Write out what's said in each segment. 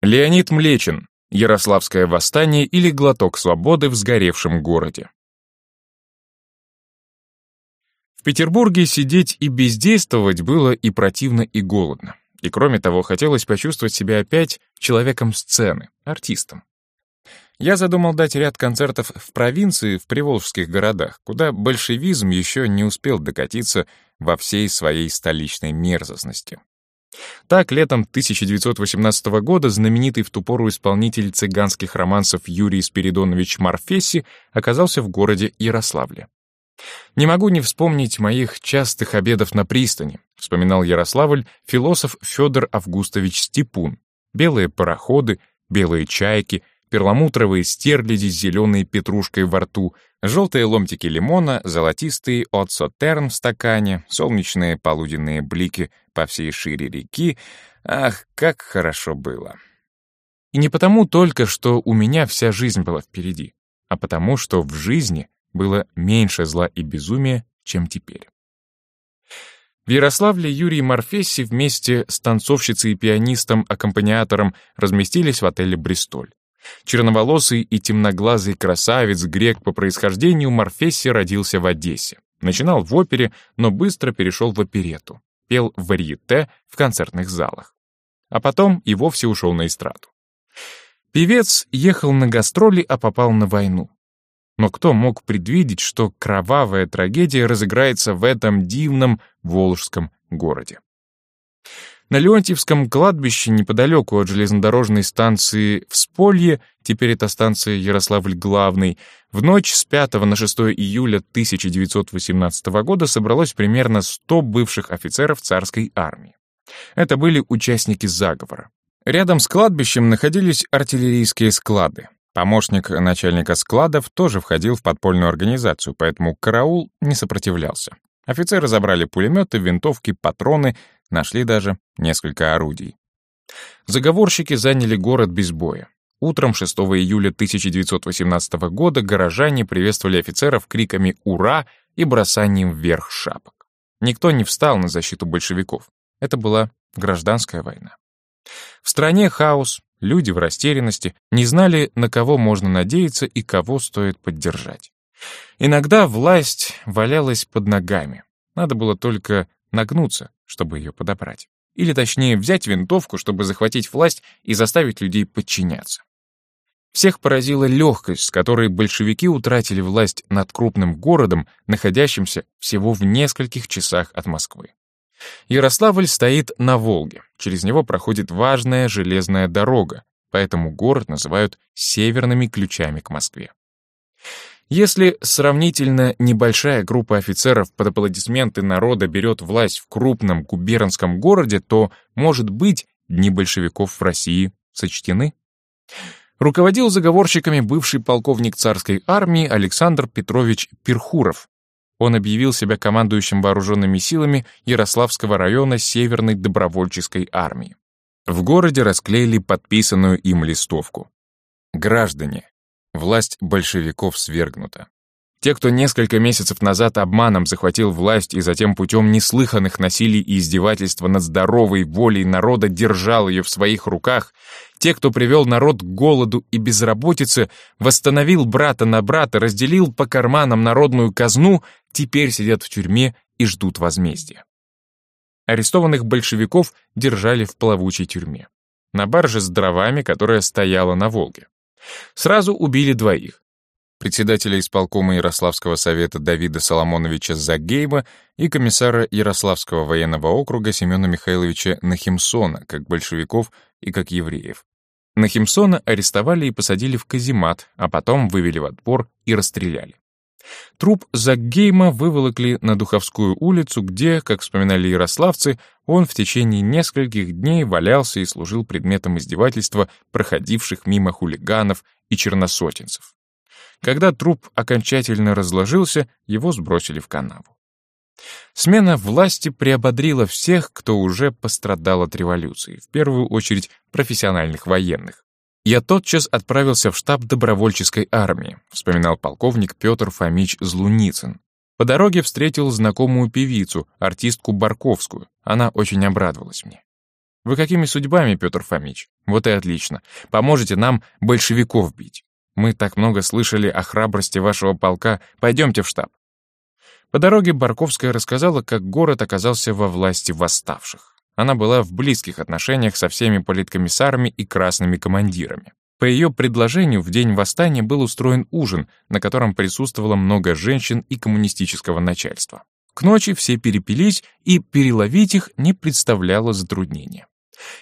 Леонид Млечин. Ярославское восстание или глоток свободы в сгоревшем городе. В Петербурге сидеть и бездействовать было и противно, и голодно. И кроме того, хотелось почувствовать себя опять человеком сцены, артистом. Я задумал дать ряд концертов в провинции, в приволжских городах, куда большевизм еще не успел докатиться во всей своей столичной мерзостности. Так, летом 1918 года знаменитый в ту пору исполнитель цыганских романсов Юрий Спиридонович Марфеси оказался в городе Ярославле. «Не могу не вспомнить моих частых обедов на пристани», вспоминал Ярославль философ Федор Августович Степун. «Белые пароходы, белые чайки, перламутровые стерляди с зеленой петрушкой во рту, желтые ломтики лимона, золотистый отсотерн в стакане, солнечные полуденные блики по всей шире реки. Ах, как хорошо было. И не потому только, что у меня вся жизнь была впереди, а потому, что в жизни было меньше зла и безумия, чем теперь. В Ярославле Юрий Морфесси вместе с танцовщицей и пианистом-аккомпаниатором разместились в отеле «Бристоль». Черноволосый и темноглазый красавец, грек по происхождению, Морфесси родился в Одессе. Начинал в опере, но быстро перешел в оперету. Пел в варьете в концертных залах. А потом и вовсе ушел на эстраду. Певец ехал на гастроли, а попал на войну. Но кто мог предвидеть, что кровавая трагедия разыграется в этом дивном волжском городе? На Леонтьевском кладбище, неподалеку от железнодорожной станции Всполье, теперь это станция Ярославль-Главный, в ночь с 5 на 6 июля 1918 года собралось примерно 100 бывших офицеров царской армии. Это были участники заговора. Рядом с кладбищем находились артиллерийские склады. Помощник начальника складов тоже входил в подпольную организацию, поэтому караул не сопротивлялся. Офицеры забрали пулеметы, винтовки, патроны, Нашли даже несколько орудий. Заговорщики заняли город без боя. Утром 6 июля 1918 года горожане приветствовали офицеров криками «Ура!» и бросанием вверх шапок. Никто не встал на защиту большевиков. Это была гражданская война. В стране хаос, люди в растерянности, не знали, на кого можно надеяться и кого стоит поддержать. Иногда власть валялась под ногами. Надо было только нагнуться, чтобы ее подобрать. Или точнее, взять винтовку, чтобы захватить власть и заставить людей подчиняться. Всех поразила легкость, с которой большевики утратили власть над крупным городом, находящимся всего в нескольких часах от Москвы. Ярославль стоит на Волге, через него проходит важная железная дорога, поэтому город называют «северными ключами к Москве». Если сравнительно небольшая группа офицеров под аплодисменты народа берет власть в крупном губернском городе, то, может быть, дни большевиков в России сочтены? Руководил заговорщиками бывший полковник царской армии Александр Петрович Перхуров. Он объявил себя командующим вооруженными силами Ярославского района Северной добровольческой армии. В городе расклеили подписанную им листовку. «Граждане, Власть большевиков свергнута. Те, кто несколько месяцев назад обманом захватил власть и затем путем неслыханных насилий и издевательства над здоровой волей народа держал ее в своих руках, те, кто привел народ к голоду и безработице, восстановил брата на брата, разделил по карманам народную казну, теперь сидят в тюрьме и ждут возмездия. Арестованных большевиков держали в плавучей тюрьме. На барже с дровами, которая стояла на Волге. Сразу убили двоих. Председателя исполкома Ярославского совета Давида Соломоновича Загейба и комиссара Ярославского военного округа Семена Михайловича Нахимсона, как большевиков и как евреев. Нахимсона арестовали и посадили в каземат, а потом вывели в отбор и расстреляли. Труп Заггейма выволокли на Духовскую улицу, где, как вспоминали ярославцы, он в течение нескольких дней валялся и служил предметом издевательства проходивших мимо хулиганов и черносотенцев. Когда труп окончательно разложился, его сбросили в канаву. Смена власти приободрила всех, кто уже пострадал от революции, в первую очередь профессиональных военных. «Я тотчас отправился в штаб добровольческой армии», вспоминал полковник Петр Фомич Злуницын. По дороге встретил знакомую певицу, артистку Барковскую. Она очень обрадовалась мне. Вы какими судьбами, Петр Фомич? Вот и отлично. Поможете нам большевиков бить. Мы так много слышали о храбрости вашего полка. Пойдемте в штаб. По дороге Барковская рассказала, как город оказался во власти восставших. Она была в близких отношениях со всеми политкомиссарами и красными командирами. По ее предложению в день восстания был устроен ужин, на котором присутствовало много женщин и коммунистического начальства. К ночи все перепились, и переловить их не представляло затруднения.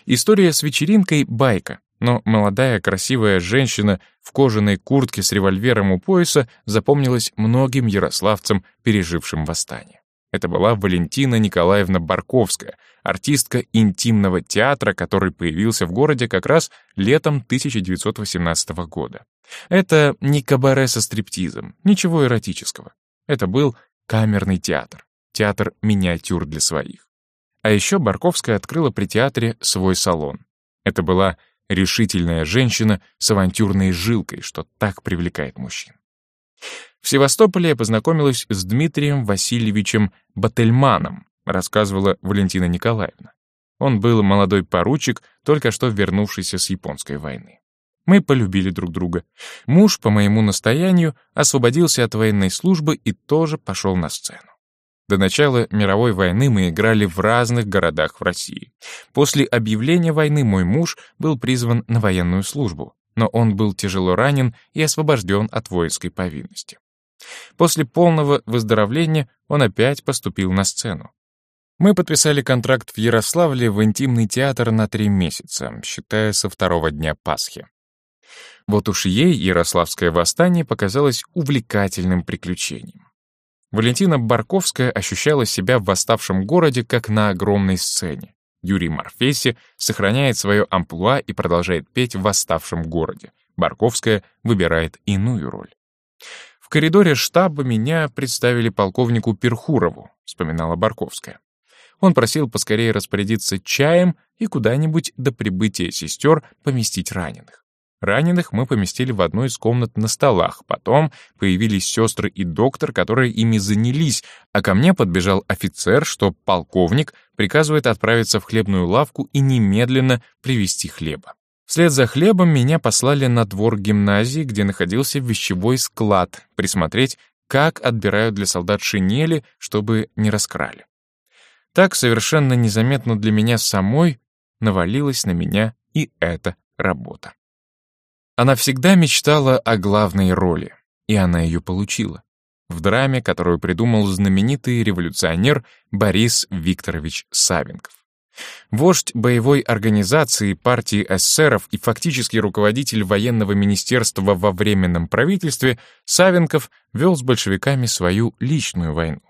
История с вечеринкой — байка, но молодая красивая женщина в кожаной куртке с револьвером у пояса запомнилась многим ярославцам, пережившим восстание. Это была Валентина Николаевна Барковская, артистка интимного театра, который появился в городе как раз летом 1918 года. Это не кабаре со стриптизом, ничего эротического. Это был камерный театр, театр миниатюр для своих. А еще Барковская открыла при театре свой салон. Это была решительная женщина с авантюрной жилкой, что так привлекает мужчин. В Севастополе я познакомилась с Дмитрием Васильевичем Бательманом, рассказывала Валентина Николаевна. Он был молодой поручик, только что вернувшийся с японской войны. Мы полюбили друг друга. Муж, по моему настоянию, освободился от военной службы и тоже пошел на сцену. До начала мировой войны мы играли в разных городах в России. После объявления войны мой муж был призван на военную службу, но он был тяжело ранен и освобожден от воинской повинности. После полного выздоровления он опять поступил на сцену. Мы подписали контракт в Ярославле в интимный театр на три месяца, считая со второго дня Пасхи. Вот уж ей Ярославское восстание показалось увлекательным приключением. Валентина Барковская ощущала себя в восставшем городе как на огромной сцене. Юрий Марфеси сохраняет свое амплуа и продолжает петь в восставшем городе. Барковская выбирает иную роль. В коридоре штаба меня представили полковнику Перхурову, вспоминала Барковская. Он просил поскорее распорядиться чаем и куда-нибудь до прибытия сестер поместить раненых. Раненых мы поместили в одну из комнат на столах, потом появились сестры и доктор, которые ими занялись, а ко мне подбежал офицер, что полковник приказывает отправиться в хлебную лавку и немедленно привезти хлеба. Вслед за хлебом меня послали на двор гимназии, где находился вещевой склад, присмотреть, как отбирают для солдат шинели, чтобы не раскрали. Так совершенно незаметно для меня самой навалилась на меня и эта работа. Она всегда мечтала о главной роли, и она ее получила. В драме, которую придумал знаменитый революционер Борис Викторович Савенков. Вождь боевой организации партии эсеров и фактически руководитель военного министерства во Временном правительстве, Савенков вел с большевиками свою личную войну.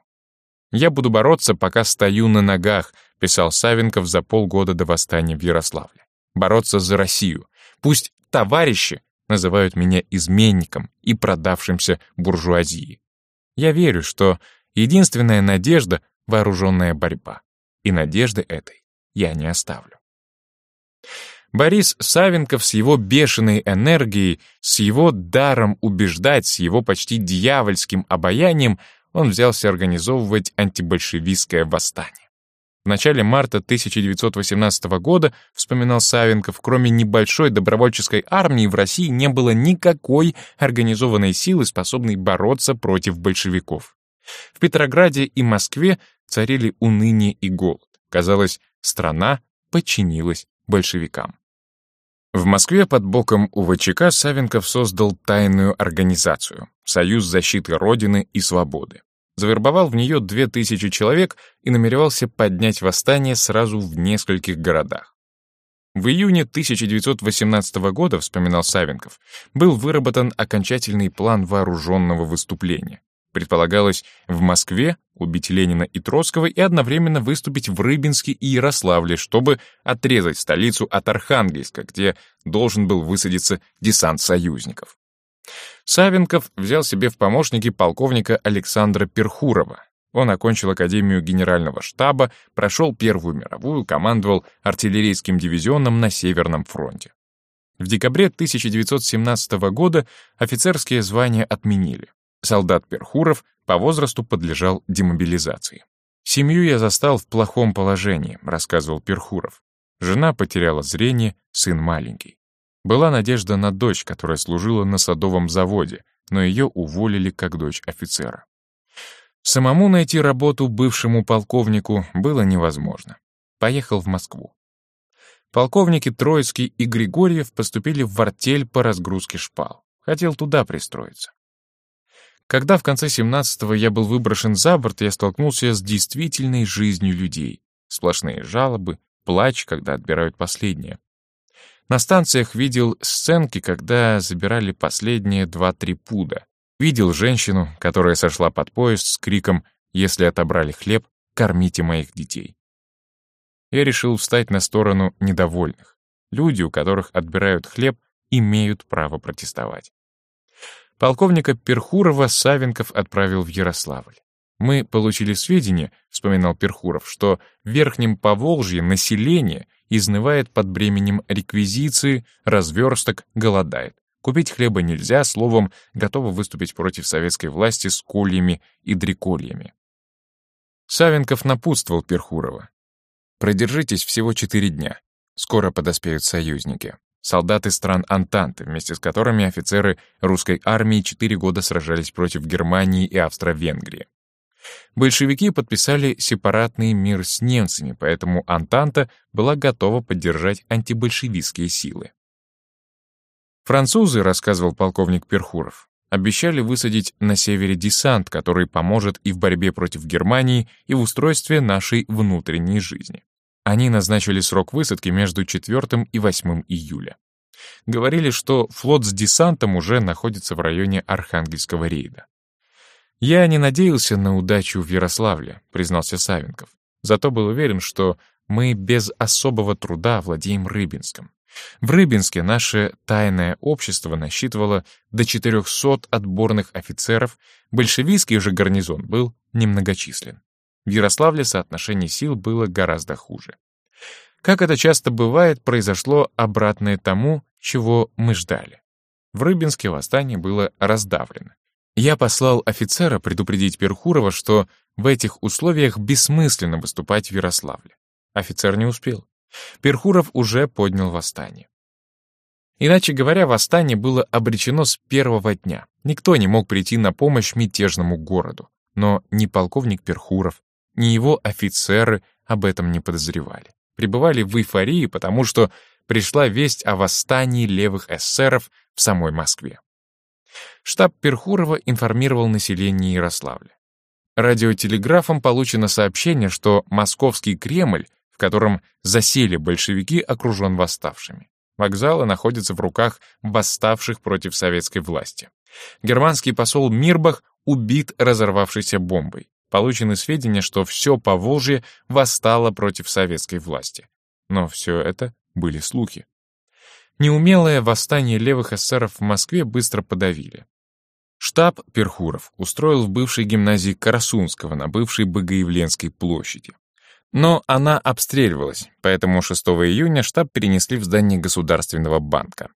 «Я буду бороться, пока стою на ногах», писал Савенков за полгода до восстания в Ярославле. «Бороться за Россию. Пусть товарищи называют меня изменником и продавшимся буржуазии. Я верю, что единственная надежда — вооруженная борьба. И надежды этой я не оставлю. Борис Савенков с его бешеной энергией, с его даром убеждать, с его почти дьявольским обаянием он взялся организовывать антибольшевистское восстание. В начале марта 1918 года, вспоминал Савенков, кроме небольшой добровольческой армии в России не было никакой организованной силы, способной бороться против большевиков. В Петрограде и Москве царили уныние и голод. Казалось, страна подчинилась большевикам. В Москве под боком УВЧК Савенков создал тайную организацию «Союз защиты Родины и Свободы». Завербовал в нее две тысячи человек и намеревался поднять восстание сразу в нескольких городах. В июне 1918 года, вспоминал Савенков, был выработан окончательный план вооруженного выступления. Предполагалось в Москве убить Ленина и Троцкого и одновременно выступить в Рыбинске и Ярославле, чтобы отрезать столицу от Архангельска, где должен был высадиться десант союзников. Савенков взял себе в помощники полковника Александра Перхурова. Он окончил Академию Генерального штаба, прошел Первую мировую, командовал артиллерийским дивизионом на Северном фронте. В декабре 1917 года офицерские звания отменили. Солдат Перхуров по возрасту подлежал демобилизации. «Семью я застал в плохом положении», — рассказывал Перхуров. Жена потеряла зрение, сын маленький. Была надежда на дочь, которая служила на садовом заводе, но ее уволили как дочь офицера. Самому найти работу бывшему полковнику было невозможно. Поехал в Москву. Полковники Троицкий и Григорьев поступили в артель по разгрузке шпал. Хотел туда пристроиться. Когда в конце 17-го я был выброшен за борт, я столкнулся с действительной жизнью людей. Сплошные жалобы, плач, когда отбирают последнее. На станциях видел сценки, когда забирали последние два-три пуда. Видел женщину, которая сошла под поезд с криком «Если отобрали хлеб, кормите моих детей». Я решил встать на сторону недовольных. Люди, у которых отбирают хлеб, имеют право протестовать. Полковника Перхурова Савенков отправил в Ярославль. Мы получили сведения, вспоминал Перхуров, что в Верхнем Поволжье население изнывает под бременем реквизиции, разверсток, голодает. Купить хлеба нельзя, словом, готовы выступить против советской власти с кольями и дрекольями. Савенков напутствовал Перхурова. «Продержитесь всего четыре дня. Скоро подоспеют союзники солдаты стран Антанты, вместе с которыми офицеры русской армии четыре года сражались против Германии и Австро-Венгрии. Большевики подписали сепаратный мир с немцами, поэтому Антанта была готова поддержать антибольшевистские силы. Французы, рассказывал полковник Перхуров, обещали высадить на севере десант, который поможет и в борьбе против Германии, и в устройстве нашей внутренней жизни. Они назначили срок высадки между 4 и 8 июля. Говорили, что флот с десантом уже находится в районе Архангельского рейда. «Я не надеялся на удачу в Ярославле», — признался Савенков. «Зато был уверен, что мы без особого труда владеем Рыбинском. В Рыбинске наше тайное общество насчитывало до 400 отборных офицеров, большевистский же гарнизон был немногочислен. В Ярославле соотношение сил было гораздо хуже. Как это часто бывает, произошло обратное тому, чего мы ждали. В Рыбинске восстание было раздавлено. Я послал офицера предупредить Перхурова, что в этих условиях бессмысленно выступать в Ярославле. Офицер не успел. Перхуров уже поднял восстание. Иначе говоря, восстание было обречено с первого дня. Никто не мог прийти на помощь мятежному городу. Но ни полковник Перхуров, ни его офицеры об этом не подозревали. Пребывали в эйфории, потому что пришла весть о восстании левых эсеров в самой Москве. Штаб Перхурова информировал население Ярославля. Радиотелеграфом получено сообщение, что московский Кремль, в котором засели большевики, окружен восставшими. Вокзалы находятся в руках восставших против советской власти. Германский посол Мирбах убит разорвавшейся бомбой получены сведения, что все Поволжье восстало против советской власти. Но все это были слухи. Неумелое восстание левых эсеров в Москве быстро подавили. Штаб Перхуров устроил в бывшей гимназии Карасунского на бывшей Богоявленской площади. Но она обстреливалась, поэтому 6 июня штаб перенесли в здание Государственного банка.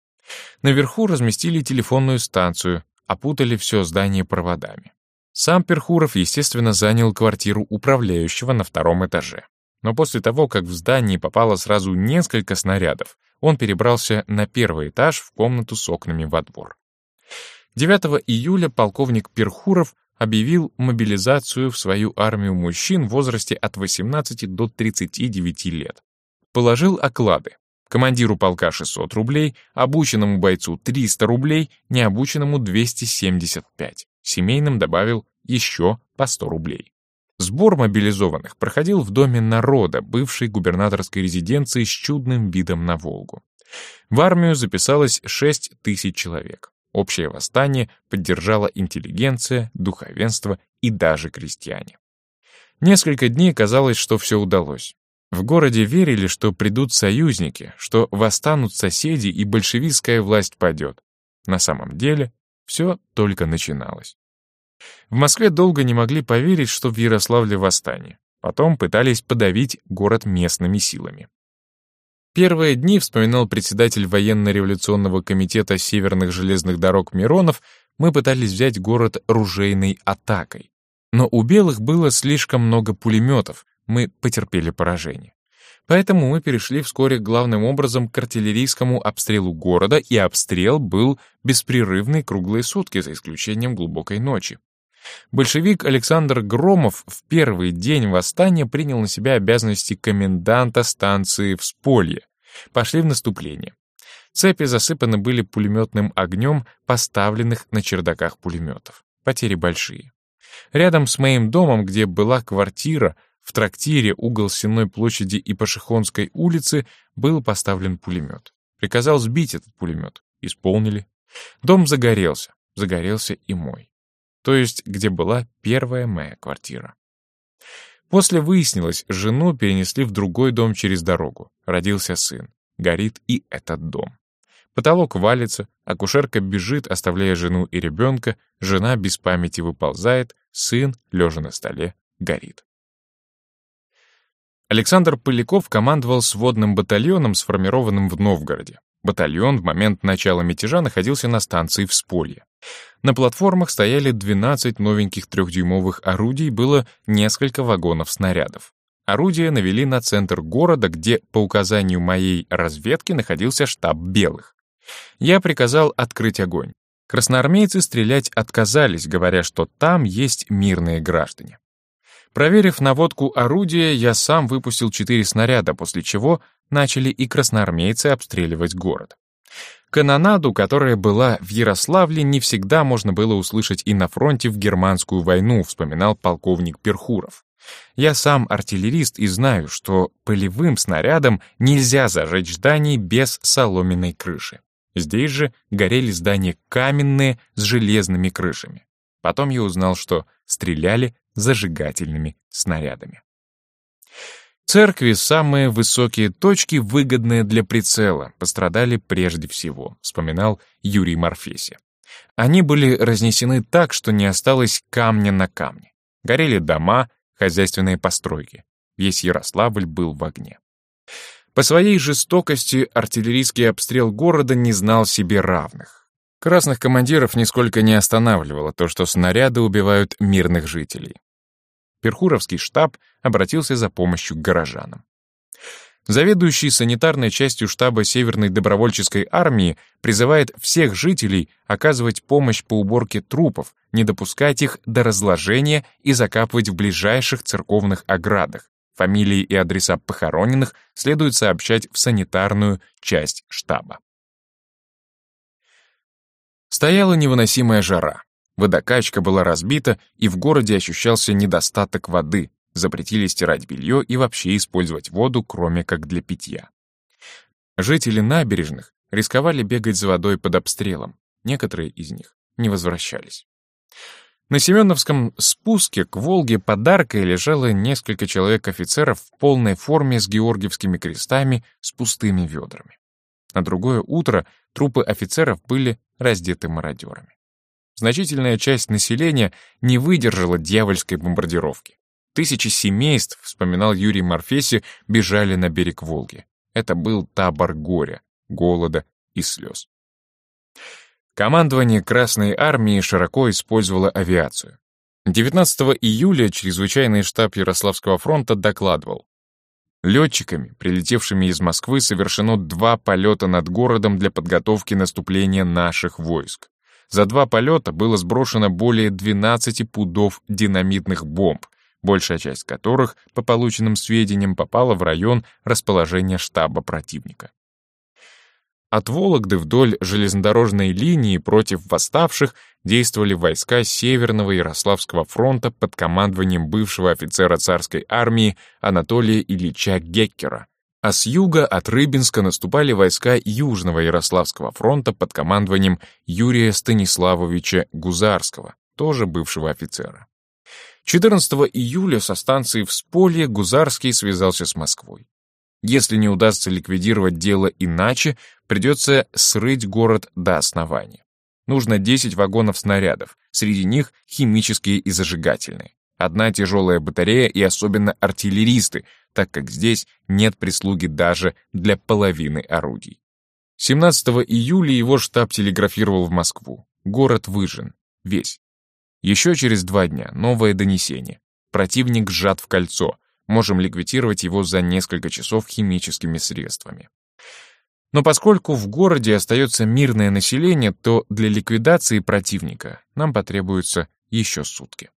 Наверху разместили телефонную станцию, опутали все здание проводами. Сам Перхуров, естественно, занял квартиру управляющего на втором этаже. Но после того, как в здании попало сразу несколько снарядов, он перебрался на первый этаж в комнату с окнами во двор. 9 июля полковник Перхуров объявил мобилизацию в свою армию мужчин в возрасте от 18 до 39 лет. Положил оклады. Командиру полка 600 рублей, обученному бойцу 300 рублей, необученному 275 семейным добавил еще по 100 рублей. Сбор мобилизованных проходил в Доме народа, бывшей губернаторской резиденции с чудным видом на Волгу. В армию записалось 6 тысяч человек. Общее восстание поддержала интеллигенция, духовенство и даже крестьяне. Несколько дней казалось, что все удалось. В городе верили, что придут союзники, что восстанут соседи и большевистская власть падет. На самом деле все только начиналось. В Москве долго не могли поверить, что в Ярославле восстание. Потом пытались подавить город местными силами. Первые дни, вспоминал председатель военно-революционного комитета Северных железных дорог Миронов, мы пытались взять город ружейной атакой. Но у белых было слишком много пулеметов, мы потерпели поражение. Поэтому мы перешли вскоре главным образом к артиллерийскому обстрелу города, и обстрел был беспрерывный круглые сутки, за исключением глубокой ночи. Большевик Александр Громов в первый день восстания принял на себя обязанности коменданта станции Всполье. Пошли в наступление. Цепи засыпаны были пулеметным огнем, поставленных на чердаках пулеметов. Потери большие. Рядом с моим домом, где была квартира, в трактире угол Сенной площади и Пашихонской улицы был поставлен пулемет. Приказал сбить этот пулемет. Исполнили. Дом загорелся. Загорелся и мой. То есть, где была первая моя квартира. После выяснилось, жену перенесли в другой дом через дорогу. Родился сын. Горит и этот дом. Потолок валится, акушерка бежит, оставляя жену и ребенка, жена без памяти выползает, сын, лежа на столе, горит. Александр Поляков командовал сводным батальоном, сформированным в Новгороде. Батальон в момент начала мятежа находился на станции Всполье. На платформах стояли 12 новеньких трехдюймовых орудий, было несколько вагонов снарядов. Орудия навели на центр города, где, по указанию моей разведки, находился штаб белых. Я приказал открыть огонь. Красноармейцы стрелять отказались, говоря, что там есть мирные граждане. Проверив наводку орудия, я сам выпустил четыре снаряда, после чего начали и красноармейцы обстреливать город. Канонаду, которая была в Ярославле, не всегда можно было услышать и на фронте в германскую войну, вспоминал полковник Перхуров. Я сам артиллерист и знаю, что полевым снарядом нельзя зажечь зданий без соломенной крыши. Здесь же горели здания каменные с железными крышами. Потом я узнал, что стреляли зажигательными снарядами. Церкви, самые высокие точки, выгодные для прицела, пострадали прежде всего, вспоминал Юрий Морфеси. Они были разнесены так, что не осталось камня на камне. Горели дома, хозяйственные постройки. Весь Ярославль был в огне. По своей жестокости артиллерийский обстрел города не знал себе равных. Красных командиров нисколько не останавливало то, что снаряды убивают мирных жителей. Перхуровский штаб обратился за помощью к горожанам. Заведующий санитарной частью штаба Северной добровольческой армии призывает всех жителей оказывать помощь по уборке трупов, не допускать их до разложения и закапывать в ближайших церковных оградах. Фамилии и адреса похороненных следует сообщать в санитарную часть штаба. Стояла невыносимая жара. Водокачка была разбита, и в городе ощущался недостаток воды. Запретили стирать белье и вообще использовать воду, кроме как для питья. Жители набережных рисковали бегать за водой под обстрелом. Некоторые из них не возвращались. На Семеновском спуске к Волге подаркой лежало несколько человек-офицеров в полной форме с георгиевскими крестами с пустыми ведрами. На другое утро трупы офицеров были раздеты мародерами. Значительная часть населения не выдержала дьявольской бомбардировки. Тысячи семейств, вспоминал Юрий Морфеси, бежали на берег Волги. Это был табор горя, голода и слез. Командование Красной Армии широко использовало авиацию. 19 июля чрезвычайный штаб Ярославского фронта докладывал. Летчиками, прилетевшими из Москвы, совершено два полета над городом для подготовки наступления наших войск. За два полета было сброшено более 12 пудов динамитных бомб, большая часть которых, по полученным сведениям, попала в район расположения штаба противника. От Вологды вдоль железнодорожной линии против восставших действовали войска Северного Ярославского фронта под командованием бывшего офицера царской армии Анатолия Ильича Геккера, а с юга от Рыбинска наступали войска Южного Ярославского фронта под командованием Юрия Станиславовича Гузарского, тоже бывшего офицера. 14 июля со станции Всполье Гузарский связался с Москвой. Если не удастся ликвидировать дело иначе, придется срыть город до основания. Нужно 10 вагонов снарядов, среди них химические и зажигательные одна тяжелая батарея и особенно артиллеристы, так как здесь нет прислуги даже для половины орудий. 17 июля его штаб телеграфировал в Москву. Город выжжен. Весь. Еще через два дня новое донесение. Противник сжат в кольцо. Можем ликвидировать его за несколько часов химическими средствами. Но поскольку в городе остается мирное население, то для ликвидации противника нам потребуется еще сутки.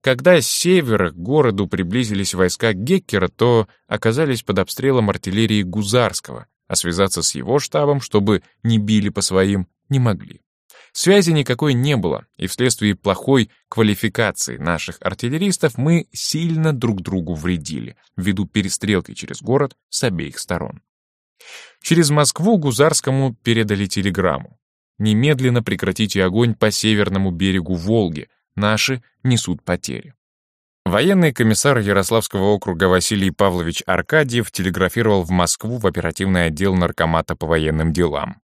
Когда с севера к городу приблизились войска Геккера, то оказались под обстрелом артиллерии Гузарского, а связаться с его штабом, чтобы не били по своим, не могли. Связи никакой не было, и вследствие плохой квалификации наших артиллеристов мы сильно друг другу вредили, ввиду перестрелки через город с обеих сторон. Через Москву Гузарскому передали телеграмму. Немедленно прекратите огонь по северному берегу Волги, наши несут потери. Военный комиссар Ярославского округа Василий Павлович Аркадьев телеграфировал в Москву в оперативный отдел наркомата по военным делам.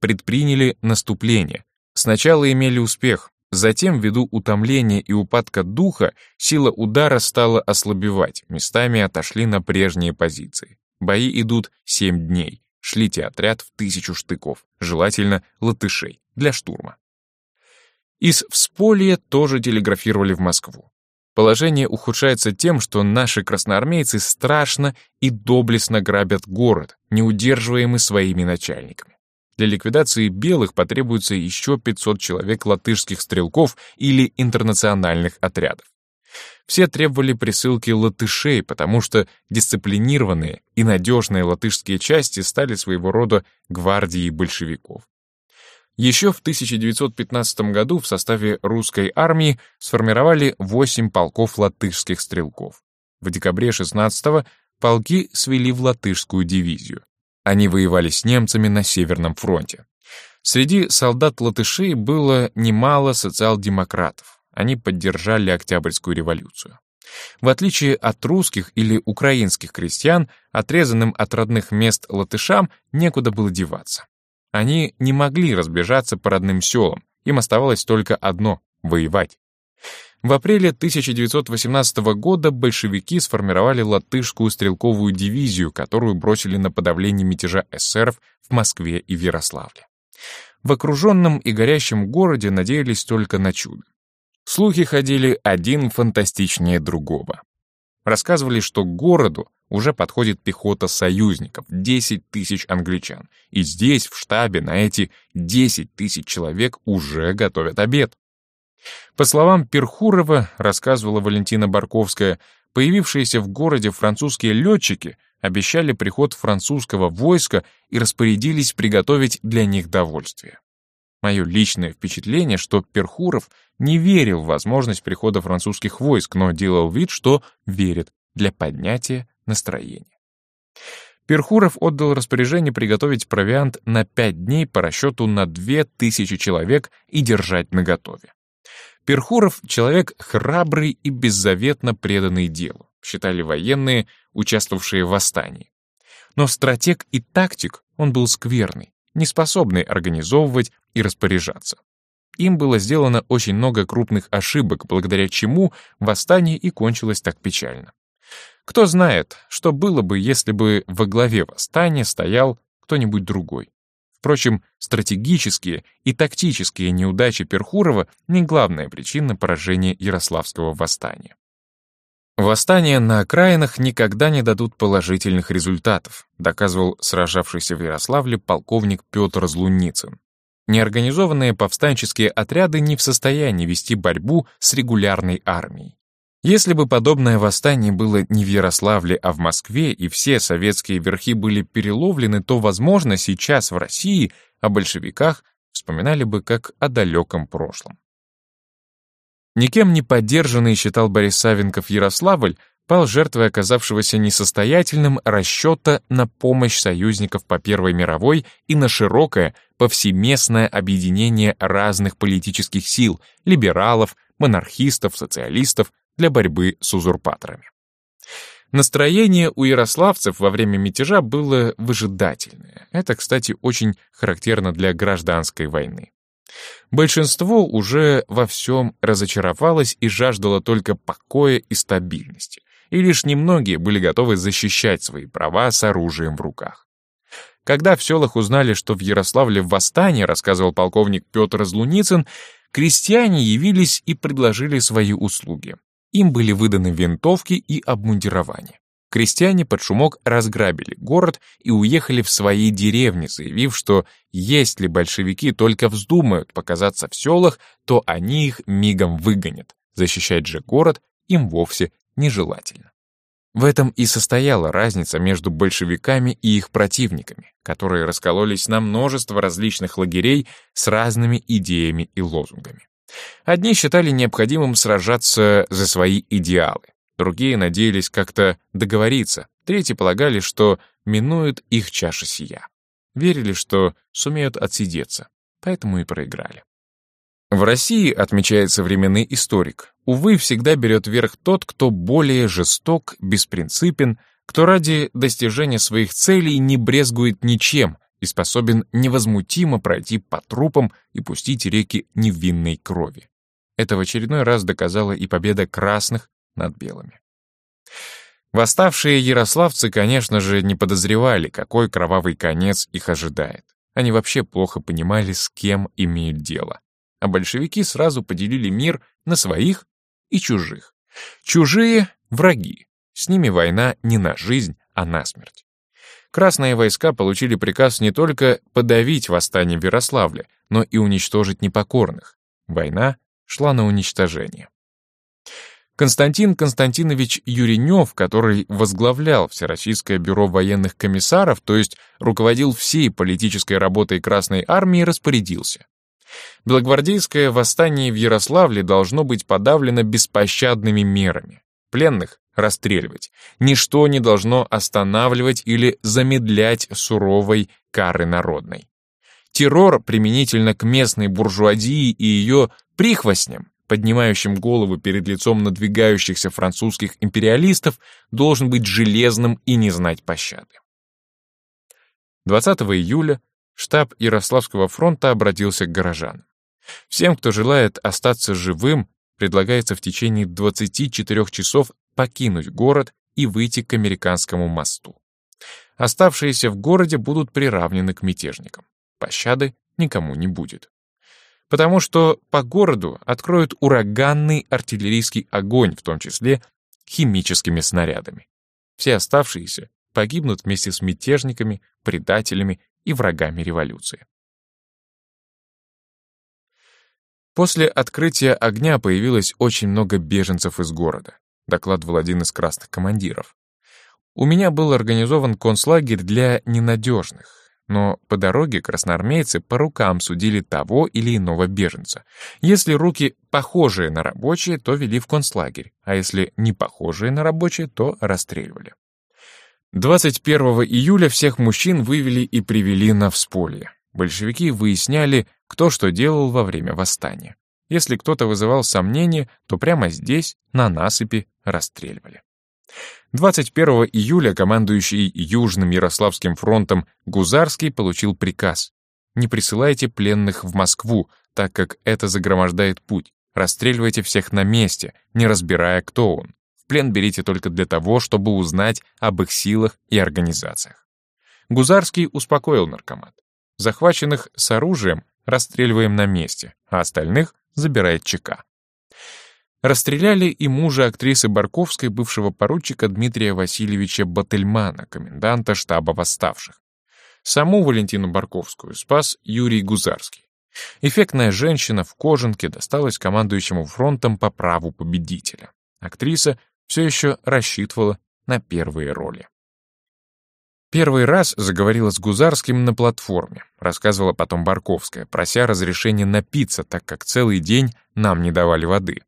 Предприняли наступление. Сначала имели успех, затем, ввиду утомления и упадка духа, сила удара стала ослабевать, местами отошли на прежние позиции. Бои идут семь дней. Шлите отряд в тысячу штыков, желательно латышей, для штурма. Из Всполья тоже телеграфировали в Москву. Положение ухудшается тем, что наши красноармейцы страшно и доблестно грабят город, неудерживаемый своими начальниками. Для ликвидации белых потребуется еще 500 человек латышских стрелков или интернациональных отрядов. Все требовали присылки латышей, потому что дисциплинированные и надежные латышские части стали своего рода гвардией большевиков. Еще в 1915 году в составе русской армии сформировали 8 полков латышских стрелков. В декабре 16-го полки свели в латышскую дивизию. Они воевали с немцами на Северном фронте. Среди солдат-латышей было немало социал-демократов. Они поддержали Октябрьскую революцию. В отличие от русских или украинских крестьян, отрезанным от родных мест латышам некуда было деваться. Они не могли разбежаться по родным селам, им оставалось только одно — воевать. В апреле 1918 года большевики сформировали латышскую стрелковую дивизию, которую бросили на подавление мятежа эсеров в Москве и в Ярославле. В окруженном и горящем городе надеялись только на чудо. Слухи ходили один фантастичнее другого. Рассказывали, что к городу уже подходит пехота союзников, 10 тысяч англичан. И здесь, в штабе, на эти 10 тысяч человек уже готовят обед. По словам Перхурова, рассказывала Валентина Барковская, появившиеся в городе французские летчики обещали приход французского войска и распорядились приготовить для них довольствие. Мое личное впечатление, что Перхуров не верил в возможность прихода французских войск, но делал вид, что верит для поднятия настроения. Перхуров отдал распоряжение приготовить провиант на пять дней по расчету на две тысячи человек и держать наготове. Перхуров — человек храбрый и беззаветно преданный делу, считали военные, участвовавшие в восстании. Но стратег и тактик он был скверный, неспособный организовывать и распоряжаться. Им было сделано очень много крупных ошибок, благодаря чему восстание и кончилось так печально. Кто знает, что было бы, если бы во главе восстания стоял кто-нибудь другой. Впрочем, стратегические и тактические неудачи Перхурова не главная причина поражения Ярославского восстания. Восстания на окраинах никогда не дадут положительных результатов, доказывал сражавшийся в Ярославле полковник Петр Злуницын. Неорганизованные повстанческие отряды не в состоянии вести борьбу с регулярной армией. Если бы подобное восстание было не в Ярославле, а в Москве, и все советские верхи были переловлены, то, возможно, сейчас в России о большевиках вспоминали бы как о далеком прошлом. Никем не поддержанный, считал Борис Савенков, Ярославль, пал жертвой оказавшегося несостоятельным расчета на помощь союзников по Первой мировой и на широкое, повсеместное объединение разных политических сил, либералов, монархистов, социалистов, для борьбы с узурпаторами. Настроение у ярославцев во время мятежа было выжидательное. Это, кстати, очень характерно для гражданской войны. Большинство уже во всем разочаровалось и жаждало только покоя и стабильности, и лишь немногие были готовы защищать свои права с оружием в руках. Когда в селах узнали, что в Ярославле восстание, рассказывал полковник Петр Злуницын, крестьяне явились и предложили свои услуги. Им были выданы винтовки и обмундирование. Крестьяне под шумок разграбили город и уехали в свои деревни, заявив, что если большевики только вздумают показаться в селах, то они их мигом выгонят. Защищать же город им вовсе нежелательно. В этом и состояла разница между большевиками и их противниками, которые раскололись на множество различных лагерей с разными идеями и лозунгами. Одни считали необходимым сражаться за свои идеалы, другие надеялись как-то договориться, третьи полагали, что минует их чаша сия. Верили, что сумеют отсидеться, поэтому и проиграли. В России, отмечает современный историк, увы, всегда берет верх тот, кто более жесток, беспринципен, кто ради достижения своих целей не брезгует ничем и способен невозмутимо пройти по трупам и пустить реки невинной крови. Это в очередной раз доказала и победа красных над белыми. Восставшие ярославцы, конечно же, не подозревали, какой кровавый конец их ожидает. Они вообще плохо понимали, с кем имеют дело. А большевики сразу поделили мир на своих и чужих. Чужие — враги. С ними война не на жизнь, а на смерть. Красные войска получили приказ не только подавить восстание в Ярославле, но и уничтожить непокорных. Война шла на уничтожение. Константин Константинович Юринев, который возглавлял Всероссийское бюро военных комиссаров, то есть руководил всей политической работой Красной армии, распорядился. Белогвардейское восстание в Ярославле должно быть подавлено беспощадными мерами. Пленных расстреливать. Ничто не должно останавливать или замедлять суровой кары народной. Террор применительно к местной буржуазии и ее прихвостням поднимающим голову перед лицом надвигающихся французских империалистов, должен быть железным и не знать пощады. 20 июля штаб Ярославского фронта обратился к горожанам. Всем, кто желает остаться живым, предлагается в течение 24 часов покинуть город и выйти к американскому мосту. Оставшиеся в городе будут приравнены к мятежникам. Пощады никому не будет потому что по городу откроют ураганный артиллерийский огонь, в том числе химическими снарядами. Все оставшиеся погибнут вместе с мятежниками, предателями и врагами революции. После открытия огня появилось очень много беженцев из города, докладывал один из красных командиров. У меня был организован концлагерь для ненадежных, но по дороге красноармейцы по рукам судили того или иного беженца. Если руки похожие на рабочие, то вели в концлагерь, а если не похожие на рабочие, то расстреливали. 21 июля всех мужчин вывели и привели на всполье. Большевики выясняли, кто что делал во время восстания. Если кто-то вызывал сомнения, то прямо здесь, на насыпи, расстреливали. 21 июля командующий Южным Ярославским фронтом Гузарский получил приказ «Не присылайте пленных в Москву, так как это загромождает путь. Расстреливайте всех на месте, не разбирая, кто он. В плен берите только для того, чтобы узнать об их силах и организациях». Гузарский успокоил наркомат. Захваченных с оружием расстреливаем на месте, а остальных забирает ЧК. Расстреляли и мужа актрисы Барковской, бывшего поручика Дмитрия Васильевича Бательмана, коменданта штаба восставших. Саму Валентину Барковскую спас Юрий Гузарский. Эффектная женщина в кожанке досталась командующему фронтом по праву победителя. Актриса все еще рассчитывала на первые роли. Первый раз заговорила с Гузарским на платформе, рассказывала потом Барковская, прося разрешения напиться, так как целый день нам не давали воды.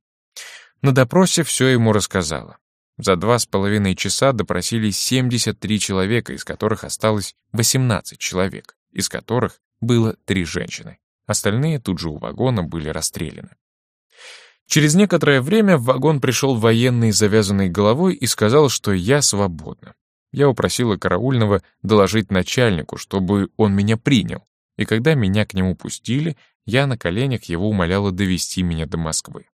На допросе все ему рассказала. За два с половиной часа допросили 73 человека, из которых осталось 18 человек, из которых было три женщины. Остальные тут же у вагона были расстреляны. Через некоторое время в вагон пришел военный с завязанной головой и сказал, что я свободна. Я упросила караульного доложить начальнику, чтобы он меня принял, и когда меня к нему пустили, я на коленях его умоляла довести меня до Москвы.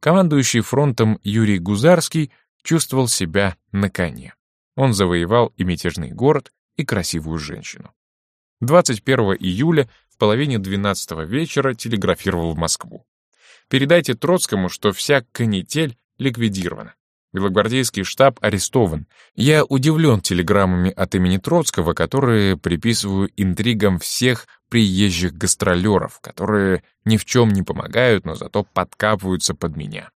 Командующий фронтом Юрий Гузарский чувствовал себя на коне. Он завоевал и мятежный город, и красивую женщину. 21 июля в половине 12 вечера телеграфировал в Москву. Передайте Троцкому, что вся канитель — ликвидирована. Белогвардейский штаб арестован. Я удивлен телеграммами от имени Троцкого, которые приписываю интригам всех приезжих гастролеров, которые ни в чем не помогают, но зато подкапываются под меня.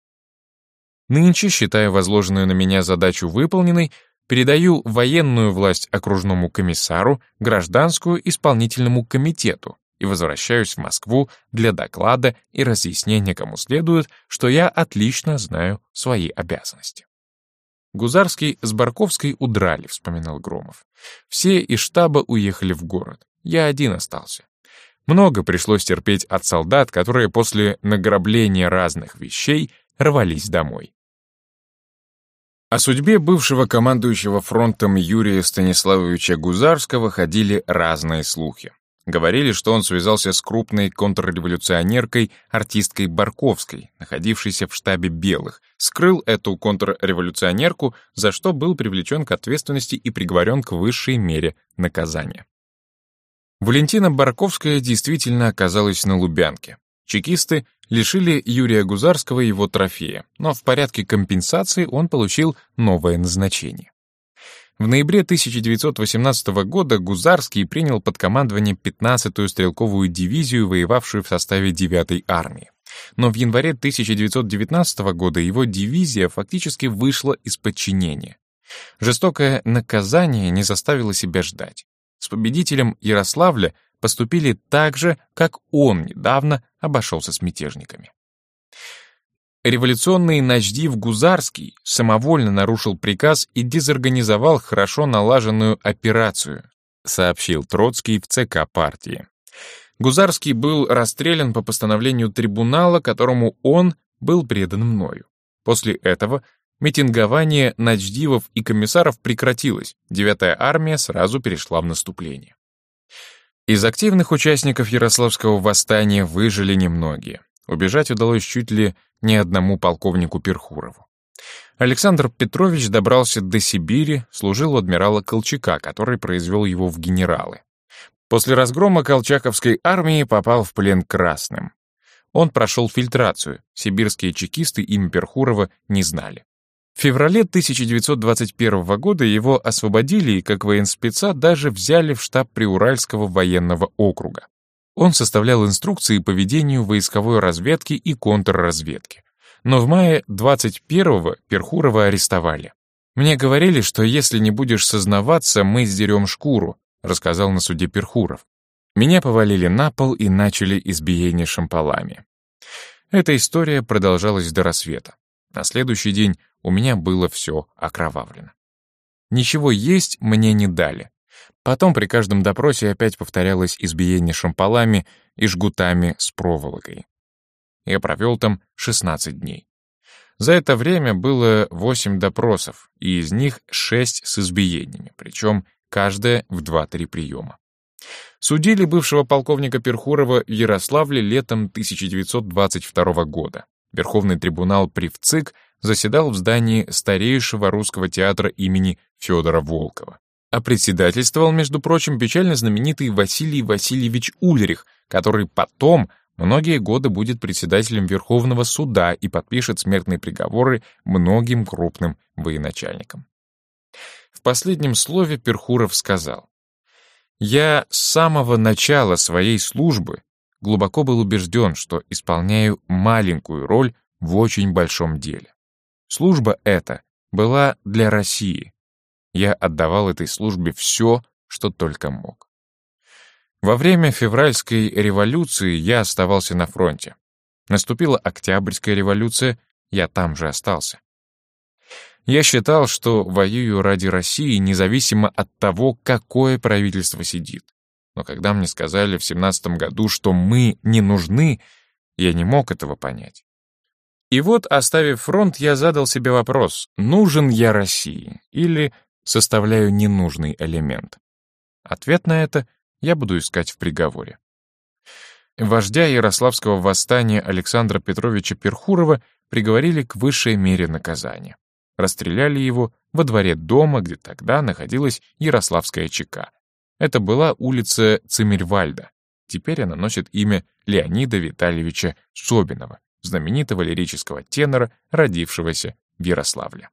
Нынче, считая возложенную на меня задачу выполненной, передаю военную власть окружному комиссару, гражданскую исполнительному комитету и возвращаюсь в Москву для доклада и разъяснения кому следует, что я отлично знаю свои обязанности. Гузарский с Барковской удрали, вспоминал Громов. Все из штаба уехали в город. Я один остался. Много пришлось терпеть от солдат, которые после награбления разных вещей рвались домой. О судьбе бывшего командующего фронтом Юрия Станиславовича Гузарского ходили разные слухи. Говорили, что он связался с крупной контрреволюционеркой, артисткой Барковской, находившейся в штабе белых, скрыл эту контрреволюционерку, за что был привлечен к ответственности и приговорен к высшей мере наказания. Валентина Барковская действительно оказалась на Лубянке. Чекисты лишили Юрия Гузарского его трофея, но в порядке компенсации он получил новое назначение. В ноябре 1918 года Гузарский принял под командование 15-ю стрелковую дивизию, воевавшую в составе 9-й армии. Но в январе 1919 года его дивизия фактически вышла из подчинения. Жестокое наказание не заставило себя ждать. С победителем Ярославля поступили так же, как он недавно обошелся с мятежниками. Революционный Наждив Гузарский самовольно нарушил приказ и дезорганизовал хорошо налаженную операцию, сообщил Троцкий в ЦК партии. Гузарский был расстрелян по постановлению трибунала, которому он был предан мною. После этого митингование Ночдивов и комиссаров прекратилось, девятая армия сразу перешла в наступление. Из активных участников Ярославского восстания выжили немногие. Убежать удалось чуть ли не одному полковнику Перхурову. Александр Петрович добрался до Сибири, служил у адмирала Колчака, который произвел его в генералы. После разгрома Колчаковской армии попал в плен красным. Он прошел фильтрацию, сибирские чекисты имя Перхурова не знали. В феврале 1921 года его освободили и как военспеца даже взяли в штаб Приуральского военного округа. Он составлял инструкции по ведению войсковой разведки и контрразведки. Но в мае 21-го Перхурова арестовали. «Мне говорили, что если не будешь сознаваться, мы сдерем шкуру», рассказал на суде Перхуров. Меня повалили на пол и начали избиение шампалами. Эта история продолжалась до рассвета. На следующий день у меня было все окровавлено. Ничего есть мне не дали. Потом при каждом допросе опять повторялось избиение шампалами и жгутами с проволокой. Я провел там 16 дней. За это время было 8 допросов, и из них 6 с избиениями, причем каждая в 2-3 приема. Судили бывшего полковника Перхурова в Ярославле летом 1922 года. Верховный трибунал при ВЦИК заседал в здании старейшего русского театра имени Федора Волкова. А председательствовал, между прочим, печально знаменитый Василий Васильевич Ульрих, который потом многие годы будет председателем Верховного суда и подпишет смертные приговоры многим крупным военачальникам. В последнем слове Перхуров сказал, «Я с самого начала своей службы глубоко был убежден, что исполняю маленькую роль в очень большом деле. Служба эта была для России, я отдавал этой службе все, что только мог. Во время февральской революции я оставался на фронте. Наступила Октябрьская революция, я там же остался. Я считал, что воюю ради России независимо от того, какое правительство сидит. Но когда мне сказали в семнадцатом году, что мы не нужны, я не мог этого понять. И вот, оставив фронт, я задал себе вопрос, нужен я России или составляю ненужный элемент? Ответ на это я буду искать в приговоре. Вождя Ярославского восстания Александра Петровича Перхурова приговорили к высшей мере наказания. Расстреляли его во дворе дома, где тогда находилась Ярославская ЧК. Это была улица Циммервальда. Теперь она носит имя Леонида Витальевича Собинова, знаменитого лирического тенора, родившегося в Ярославле.